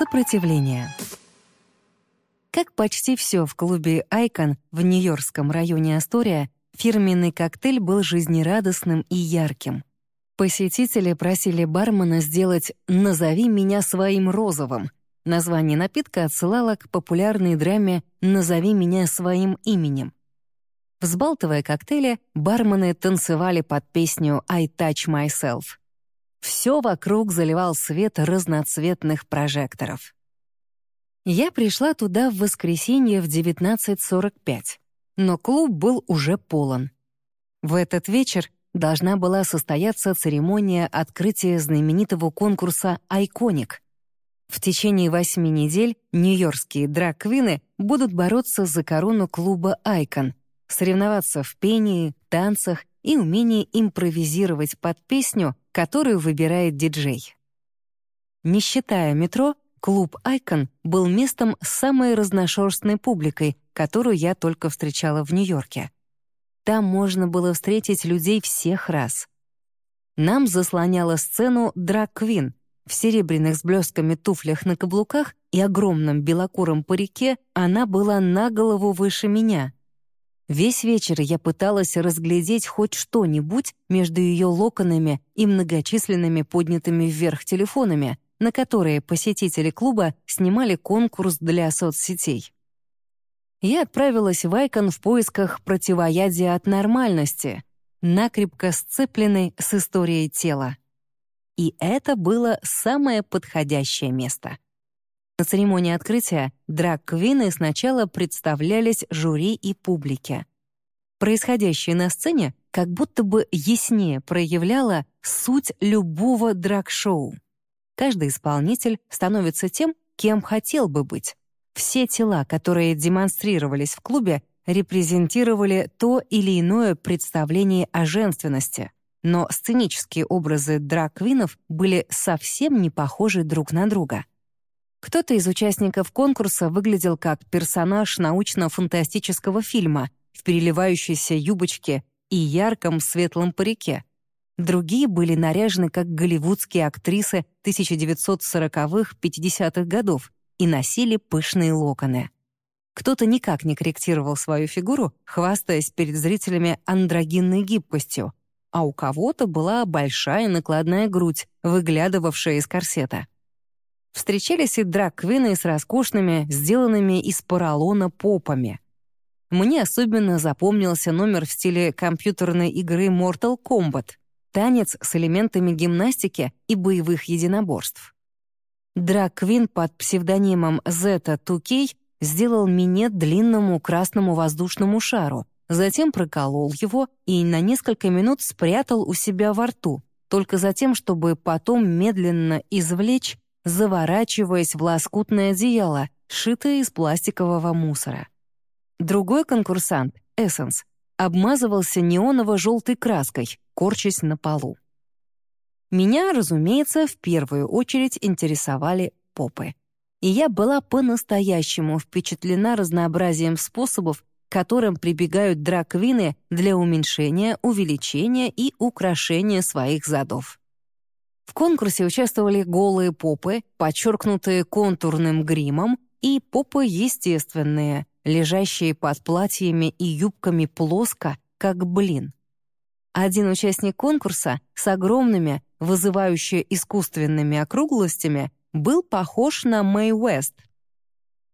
Сопротивление. Как почти все в клубе «Айкон» в Нью-Йоркском районе Астория, фирменный коктейль был жизнерадостным и ярким. Посетители просили бармена сделать «Назови меня своим розовым». Название напитка отсылало к популярной драме «Назови меня своим именем». Взбалтывая коктейли, бармены танцевали под песню «I touch myself». Все вокруг заливал свет разноцветных прожекторов. Я пришла туда в воскресенье в 19.45, но клуб был уже полон. В этот вечер должна была состояться церемония открытия знаменитого конкурса «Айконик». В течение восьми недель нью-йоркские драг-квины будут бороться за корону клуба «Айкон», соревноваться в пении, танцах и умении импровизировать под песню, которую выбирает диджей. Не считая метро, клуб «Айкон» был местом с самой разношерстной публикой, которую я только встречала в Нью-Йорке. Там можно было встретить людей всех рас. Нам заслоняла сцену драг-квин. В серебряных с блесками туфлях на каблуках и огромном белокуром парике она была на голову выше меня — Весь вечер я пыталась разглядеть хоть что-нибудь между ее локонами и многочисленными поднятыми вверх телефонами, на которые посетители клуба снимали конкурс для соцсетей. Я отправилась в Айкон в поисках противоядия от нормальности, накрепко сцепленной с историей тела. И это было самое подходящее место. На церемонии открытия драг-квины сначала представлялись жюри и публике. Происходящее на сцене как будто бы яснее проявляло суть любого драг-шоу. Каждый исполнитель становится тем, кем хотел бы быть. Все тела, которые демонстрировались в клубе, репрезентировали то или иное представление о женственности, но сценические образы драг-квинов были совсем не похожи друг на друга. Кто-то из участников конкурса выглядел как персонаж научно-фантастического фильма в переливающейся юбочке и ярком светлом парике. Другие были наряжены как голливудские актрисы 1940-х-50-х годов и носили пышные локоны. Кто-то никак не корректировал свою фигуру, хвастаясь перед зрителями андрогинной гибкостью, а у кого-то была большая накладная грудь, выглядывавшая из корсета. Встречались и драг-квины с роскошными, сделанными из поролона попами. Мне особенно запомнился номер в стиле компьютерной игры Mortal Kombat — танец с элементами гимнастики и боевых единоборств. Драг-квин под псевдонимом Zeta-2K сделал минет длинному красному воздушному шару, затем проколол его и на несколько минут спрятал у себя во рту, только затем, чтобы потом медленно извлечь заворачиваясь в лоскутное одеяло, сшитое из пластикового мусора. Другой конкурсант, Эссенс, обмазывался неоново-желтой краской, корчась на полу. Меня, разумеется, в первую очередь интересовали попы. И я была по-настоящему впечатлена разнообразием способов, которым прибегают драквины для уменьшения, увеличения и украшения своих задов. В конкурсе участвовали голые попы, подчеркнутые контурным гримом, и попы естественные, лежащие под платьями и юбками плоско, как блин. Один участник конкурса с огромными, вызывающими искусственными округлостями, был похож на Мэй Уэст.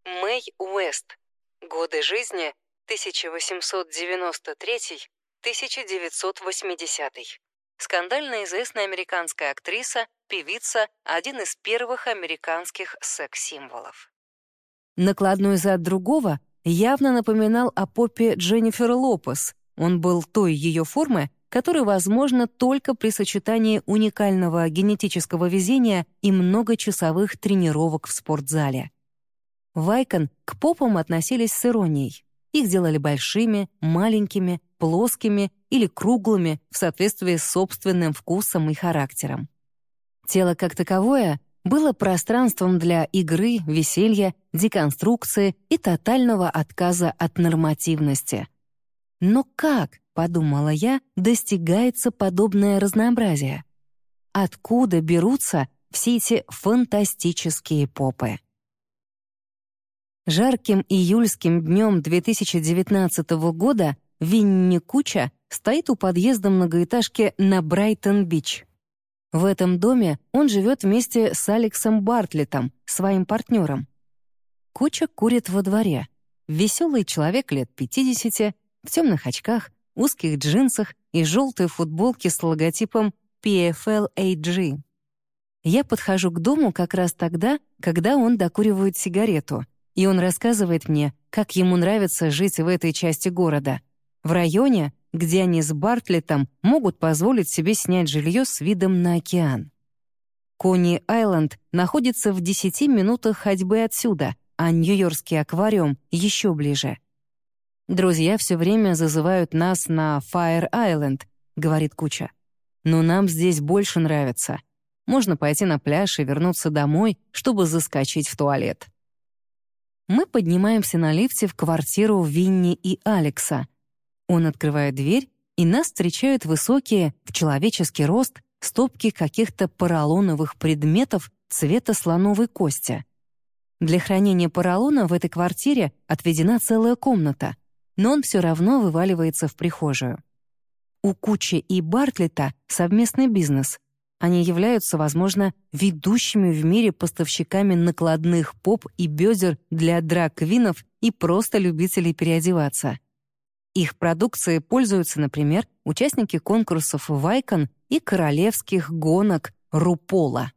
Мэй Уэст. Годы жизни 1893-1980 скандально известная американская актриса, певица, один из первых американских секс-символов. Накладной зад другого явно напоминал о попе Дженнифер Лопес. Он был той ее формы, которая возможна только при сочетании уникального генетического везения и многочасовых тренировок в спортзале. Вайкон к попам относились с иронией. Их делали большими, маленькими, плоскими или круглыми в соответствии с собственным вкусом и характером. Тело как таковое было пространством для игры, веселья, деконструкции и тотального отказа от нормативности. Но как, подумала я, достигается подобное разнообразие? Откуда берутся все эти фантастические попы. Жарким июльским днем 2019 года Винни Куча стоит у подъезда многоэтажки на Брайтон-Бич. В этом доме он живет вместе с Алексом Бартлетом, своим партнером. Куча курит во дворе. Веселый человек лет 50, в темных очках, узких джинсах и желтой футболке с логотипом PFL-AG. Я подхожу к дому как раз тогда, когда он докуривает сигарету, и он рассказывает мне, как ему нравится жить в этой части города, в районе, где они с Бартлетом могут позволить себе снять жилье с видом на океан. Кони-Айленд находится в 10 минутах ходьбы отсюда, а Нью-Йоркский аквариум еще ближе. «Друзья все время зазывают нас на Фаер-Айленд», — говорит Куча. «Но нам здесь больше нравится. Можно пойти на пляж и вернуться домой, чтобы заскочить в туалет». Мы поднимаемся на лифте в квартиру Винни и Алекса. Он открывает дверь, и нас встречают высокие, в человеческий рост, стопки каких-то поролоновых предметов цвета слоновой кости. Для хранения поролона в этой квартире отведена целая комната, но он все равно вываливается в прихожую. У Кучи и Бартлета совместный бизнес. Они являются, возможно, ведущими в мире поставщиками накладных поп и бедер для драг-квинов и просто любителей переодеваться. Их продукцией пользуются, например, участники конкурсов Вайкон и королевских гонок Рупола.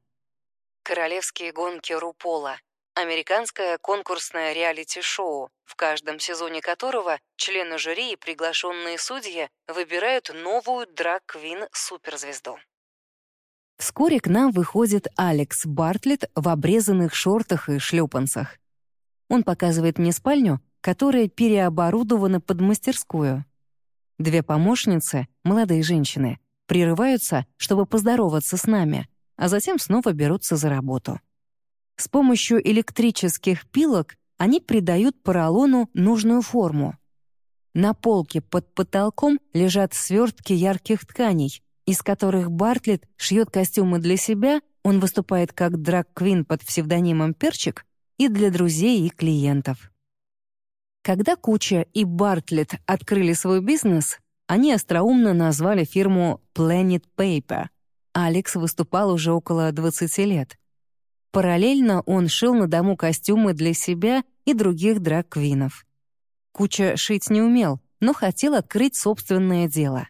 Королевские гонки Рупола Американское конкурсное реалити-шоу, в каждом сезоне которого члены жюри и приглашенные судьи выбирают новую драг-квин-суперзвезду. Вскоре к нам выходит Алекс Бартлетт в обрезанных шортах и шлепанцах. Он показывает мне спальню, которая переоборудована под мастерскую. Две помощницы, молодые женщины, прерываются, чтобы поздороваться с нами, а затем снова берутся за работу. С помощью электрических пилок они придают поролону нужную форму. На полке под потолком лежат свертки ярких тканей, из которых Бартлетт шьет костюмы для себя, он выступает как драг-квин под псевдонимом Перчик, и для друзей и клиентов. Когда Куча и Бартлетт открыли свой бизнес, они остроумно назвали фирму Planet Paper. Алекс выступал уже около 20 лет. Параллельно он шил на дому костюмы для себя и других драг-квинов. Куча шить не умел, но хотел открыть собственное дело.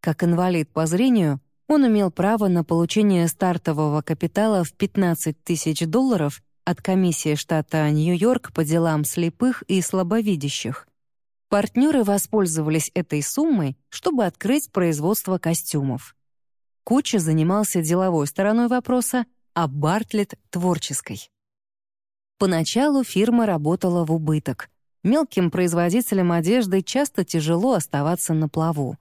Как инвалид по зрению, он имел право на получение стартового капитала в 15 тысяч долларов от комиссии штата Нью-Йорк по делам слепых и слабовидящих. Партнеры воспользовались этой суммой, чтобы открыть производство костюмов. Куча занимался деловой стороной вопроса, а Бартлетт — творческой. Поначалу фирма работала в убыток. Мелким производителям одежды часто тяжело оставаться на плаву.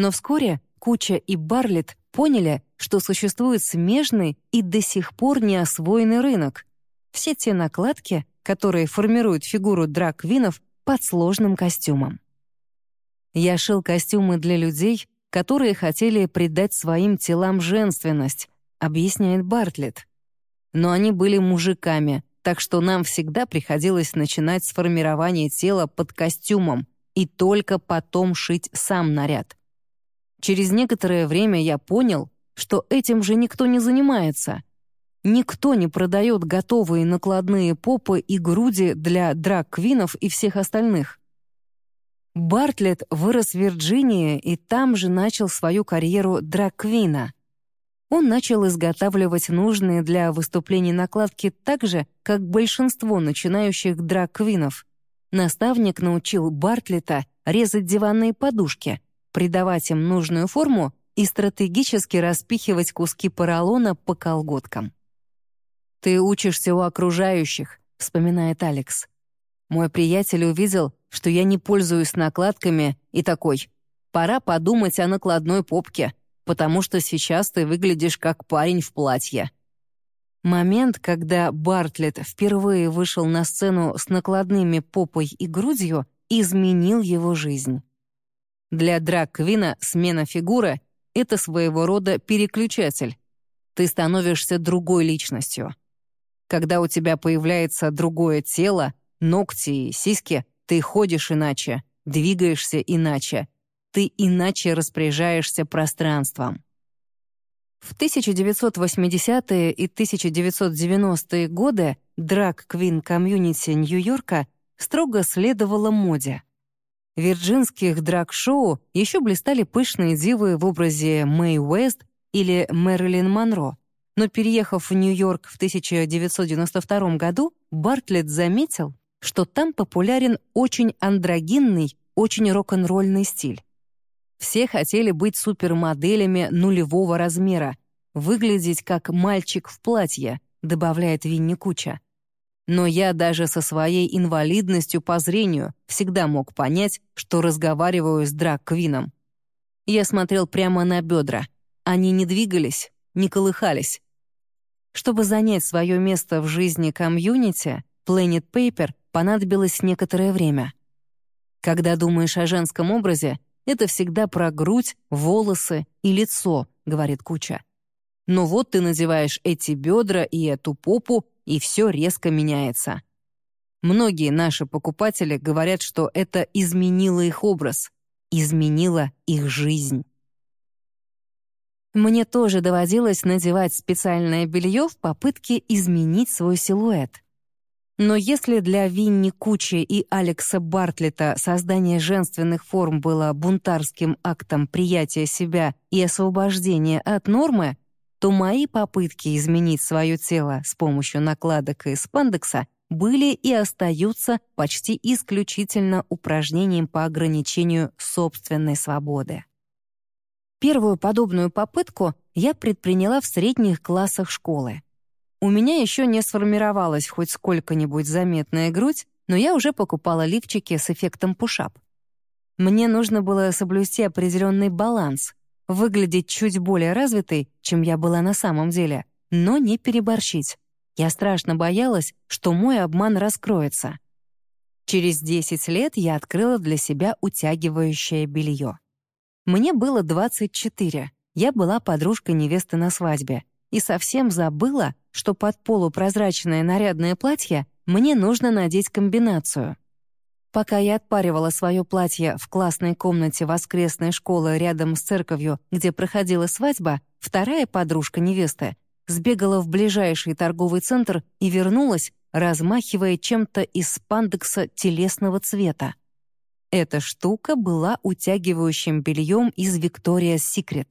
Но вскоре Куча и Барлет поняли, что существует смежный и до сих пор не освоенный рынок. Все те накладки, которые формируют фигуру драг-квинов под сложным костюмом. Я шил костюмы для людей, которые хотели придать своим телам женственность, объясняет Бартлетт. Но они были мужиками, так что нам всегда приходилось начинать с формирования тела под костюмом и только потом шить сам наряд. Через некоторое время я понял, что этим же никто не занимается. Никто не продает готовые накладные попы и груди для драг-квинов и всех остальных. Бартлетт вырос в Вирджинии и там же начал свою карьеру драг-квина — он начал изготавливать нужные для выступлений накладки так же, как большинство начинающих драг-квинов. Наставник научил Бартлета резать диванные подушки, придавать им нужную форму и стратегически распихивать куски поролона по колготкам. «Ты учишься у окружающих», — вспоминает Алекс. «Мой приятель увидел, что я не пользуюсь накладками, и такой, пора подумать о накладной попке, потому что сейчас ты выглядишь как парень в платье». Момент, когда Бартлетт впервые вышел на сцену с накладными попой и грудью, изменил его жизнь. Для драг-квина смена фигуры — это своего рода переключатель. Ты становишься другой личностью. Когда у тебя появляется другое тело, ногти и сиськи, ты ходишь иначе, двигаешься иначе, ты иначе распоряжаешься пространством. В 1980-е и 1990-е годы драг-квин-комьюнити Нью-Йорка строго следовала моде. Вирджинских драг-шоу еще блистали пышные дивы в образе Мэй Уэст или Мэрилин Монро. Но переехав в Нью-Йорк в 1992 году, Бартлетт заметил, что там популярен очень андрогинный, очень рок-н-ролльный стиль. Все хотели быть супермоделями нулевого размера, выглядеть как мальчик в платье, добавляет Винни Куча. Но я даже со своей инвалидностью по зрению всегда мог понять, что разговариваю с драг-квином. Я смотрел прямо на бедра. Они не двигались, не колыхались. Чтобы занять свое место в жизни комьюнити, Planet Paper понадобилось некоторое время. Когда думаешь о женском образе, это всегда про грудь, волосы и лицо, говорит Куча. Но вот ты надеваешь эти бедра и эту попу, и все резко меняется. Многие наши покупатели говорят, что это изменило их образ, изменило их жизнь. Мне тоже доводилось надевать специальное белье в попытке изменить свой силуэт. Но если для Винни Кучи и Алекса Бартлета создание женственных форм было бунтарским актом приятия себя и освобождения от нормы, то мои попытки изменить свое тело с помощью накладок и спандекса были и остаются почти исключительно упражнением по ограничению собственной свободы. Первую подобную попытку я предприняла в средних классах школы. У меня еще не сформировалась хоть сколько-нибудь заметная грудь, но я уже покупала лифчики с эффектом пушап. Мне нужно было соблюсти определенный баланс, выглядеть чуть более развитой, чем я была на самом деле, но не переборщить. Я страшно боялась, что мой обман раскроется. Через 10 лет я открыла для себя утягивающее белье. Мне было 24, я была подружкой невесты на свадьбе и совсем забыла, что под полупрозрачное нарядное платье мне нужно надеть комбинацию. Пока я отпаривала свое платье в классной комнате воскресной школы рядом с церковью, где проходила свадьба, вторая подружка невесты сбегала в ближайший торговый центр и вернулась, размахивая чем-то из спандекса телесного цвета. Эта штука была утягивающим бельем из Victoria's Secret.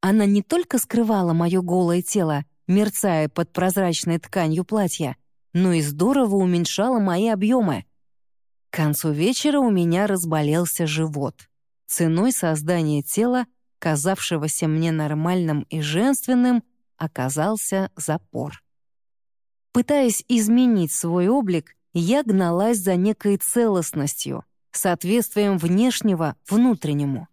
Она не только скрывала мое голое тело, мерцая под прозрачной тканью платья, но и здорово уменьшала мои объемы. К концу вечера у меня разболелся живот. Ценой создания тела, казавшегося мне нормальным и женственным, оказался запор. Пытаясь изменить свой облик, я гналась за некой целостностью, соответствием внешнего внутреннему.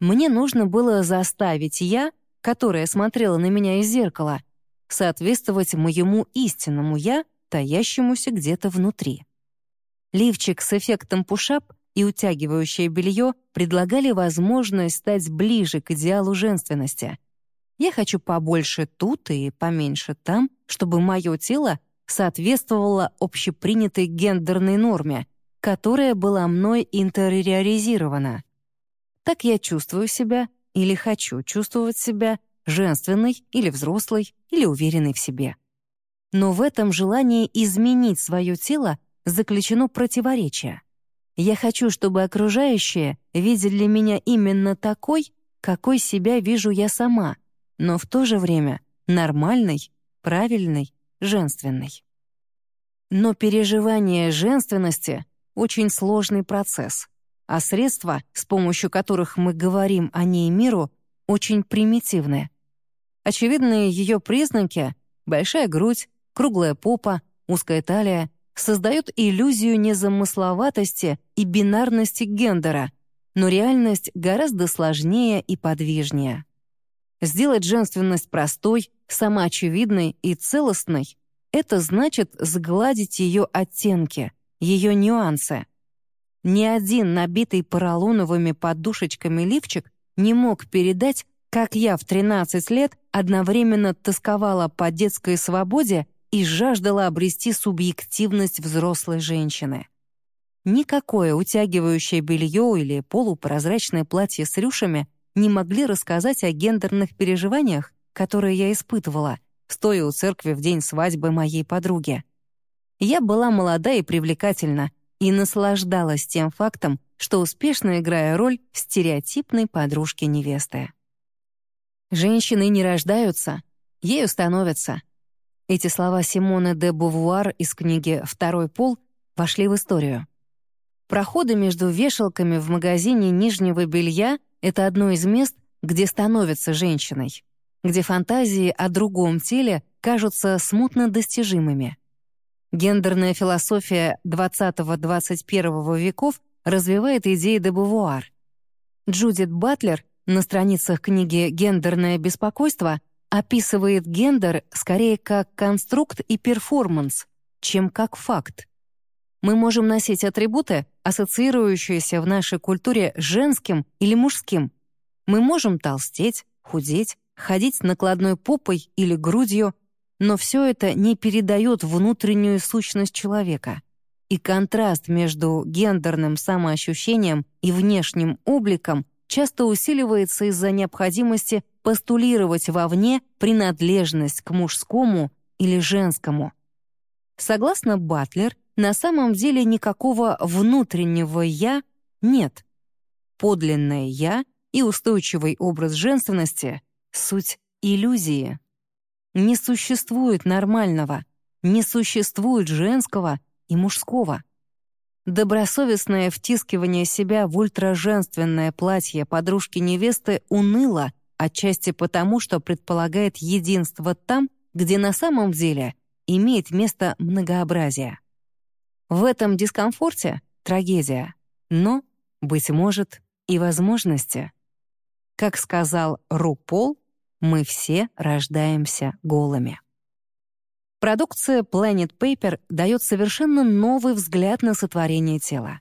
Мне нужно было заставить я, которая смотрела на меня из зеркала, соответствовать моему истинному «я», таящемуся где-то внутри. Лифчик с эффектом пушап и утягивающее белье предлагали возможность стать ближе к идеалу женственности. Я хочу побольше тут и поменьше там, чтобы мое тело соответствовало общепринятой гендерной норме, которая была мной интериоризирована. Так я чувствую себя или хочу чувствовать себя женственной или взрослой, или уверенной в себе. Но в этом желании изменить свое тело заключено противоречие. Я хочу, чтобы окружающие видели меня именно такой, какой себя вижу я сама, но в то же время нормальной, правильной, женственной. Но переживание женственности — очень сложный процесс, а средства, с помощью которых мы говорим о ней миру, очень примитивные. Очевидные ее признаки — большая грудь, круглая попа, узкая талия — создают иллюзию незамысловатости и бинарности гендера, но реальность гораздо сложнее и подвижнее. Сделать женственность простой, самоочевидной и целостной — это значит сгладить ее оттенки, ее нюансы. Ни один набитый поролоновыми подушечками лифчик не мог передать Как я в 13 лет одновременно тосковала по детской свободе и жаждала обрести субъективность взрослой женщины. Никакое утягивающее белье или полупрозрачное платье с рюшами не могли рассказать о гендерных переживаниях, которые я испытывала, стоя у церкви в день свадьбы моей подруги. Я была молода и привлекательна и наслаждалась тем фактом, что успешно играя роль стереотипной подружки-невесты. «Женщины не рождаются, ею становятся». Эти слова Симоны де Бувуар из книги «Второй пол» вошли в историю. Проходы между вешалками в магазине нижнего белья — это одно из мест, где становятся женщиной, где фантазии о другом теле кажутся смутно достижимыми. Гендерная философия 20-21 веков развивает идеи де Бувуар. Джудит Батлер на страницах книги «Гендерное беспокойство» описывает гендер скорее как конструкт и перформанс, чем как факт. Мы можем носить атрибуты, ассоциирующиеся в нашей культуре женским или мужским. Мы можем толстеть, худеть, ходить с накладной попой или грудью, но все это не передает внутреннюю сущность человека. И контраст между гендерным самоощущением и внешним обликом часто усиливается из-за необходимости постулировать вовне принадлежность к мужскому или женскому. Согласно Батлер, на самом деле никакого внутреннего «я» нет. Подлинное «я» и устойчивый образ женственности — суть иллюзии. Не существует нормального, не существует женского и мужского. Добросовестное втискивание себя в ультраженственное платье подружки-невесты уныло, отчасти потому, что предполагает единство там, где на самом деле имеет место многообразие. В этом дискомфорте — трагедия, но, быть может, и возможности. Как сказал Рупол, мы все рождаемся голыми. Продукция Planet Paper дает совершенно новый взгляд на сотворение тела.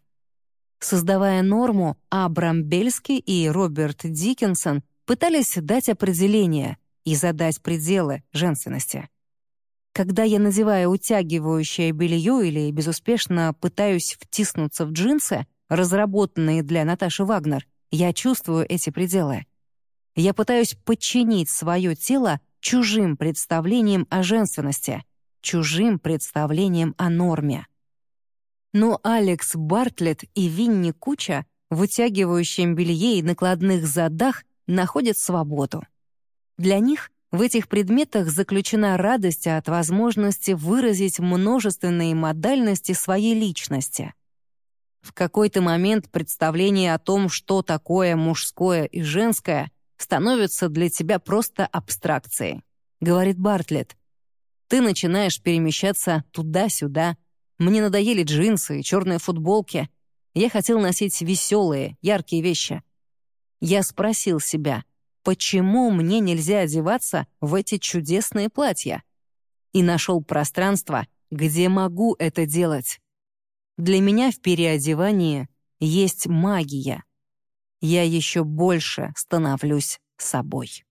Создавая норму, Абрам Бельский и Роберт Диккенсон пытались дать определение и задать пределы женственности. Когда я надеваю утягивающее белье или безуспешно пытаюсь втиснуться в джинсы, разработанные для Наташи Вагнер, я чувствую эти пределы. Я пытаюсь подчинить свое тело чужим представлениям о женственности, чужим представлениям о норме. Но Алекс Бартлетт и Винни Куча в утягивающем белье и накладных задах находят свободу. Для них в этих предметах заключена радость от возможности выразить множественные модальности своей личности. В какой-то момент представление о том, что такое мужское и женское, становится для тебя просто абстракцией, говорит Бартлетт. Ты начинаешь перемещаться туда-сюда. Мне надоели джинсы и черные футболки. Я хотел носить веселые, яркие вещи. Я спросил себя — почему мне нельзя одеваться в эти чудесные платья? И нашел пространство, где могу это делать. Для меня в переодевании есть магия. Я еще больше становлюсь собой.